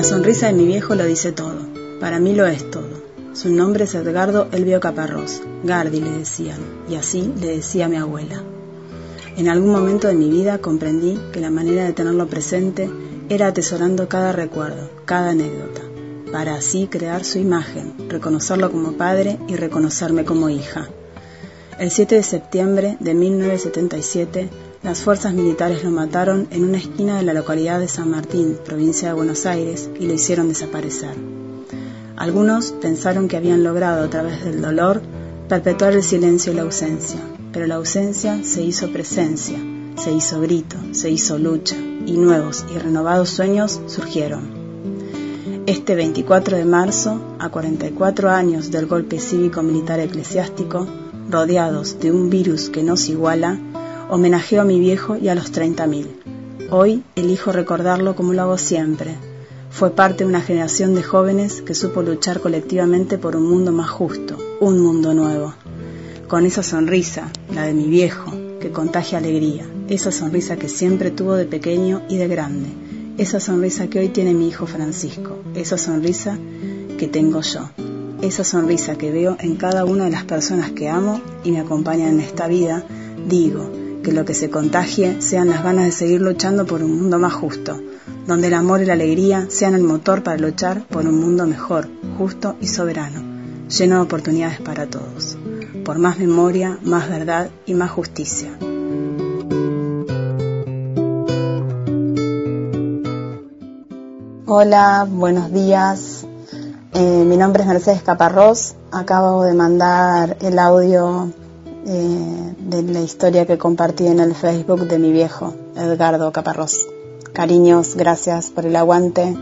La sonrisa de mi viejo lo dice todo. Para mí lo es todo. Su nombre es Edgardo Elvio Caparrós. Gardi le decían, y así le decía mi abuela. En algún momento de mi vida comprendí que la manera de tenerlo presente era atesorando cada recuerdo, cada anécdota, para así crear su imagen, reconocerlo como padre y reconocerme como hija. El 7 de septiembre de 1977, las fuerzas militares lo mataron en una esquina de la localidad de San Martín, provincia de Buenos Aires, y lo hicieron desaparecer. Algunos pensaron que habían logrado a través del dolor perpetuar el silencio y la ausencia, pero la ausencia se hizo presencia, se hizo grito, se hizo lucha, y nuevos y renovados sueños surgieron. Este 24 de marzo, a 44 años del golpe cívico-militar eclesiástico, rodeados de un virus que nos iguala, homenajeo a mi viejo y a los 30.000. Hoy elijo recordarlo como lo hago siempre. Fue parte de una generación de jóvenes que supo luchar colectivamente por un mundo más justo, un mundo nuevo con esa sonrisa, la de mi viejo, que contagia alegría, esa sonrisa que siempre tuvo de pequeño y de grande, esa sonrisa que hoy tiene mi hijo Francisco, esa sonrisa que tengo yo, esa sonrisa que veo en cada una de las personas que amo y me acompañan en esta vida, digo, que lo que se contagie sean las ganas de seguir luchando por un mundo más justo, donde el amor y la alegría sean el motor para luchar por un mundo mejor, justo y soberano, lleno de oportunidades para todos por más memoria, más verdad y más justicia. Hola, buenos días. Eh, mi nombre es Mercedes Caparrós. Acabo de mandar el audio eh, de la historia que compartí en el Facebook de mi viejo, Edgardo Caparrós. Cariños, gracias por el aguante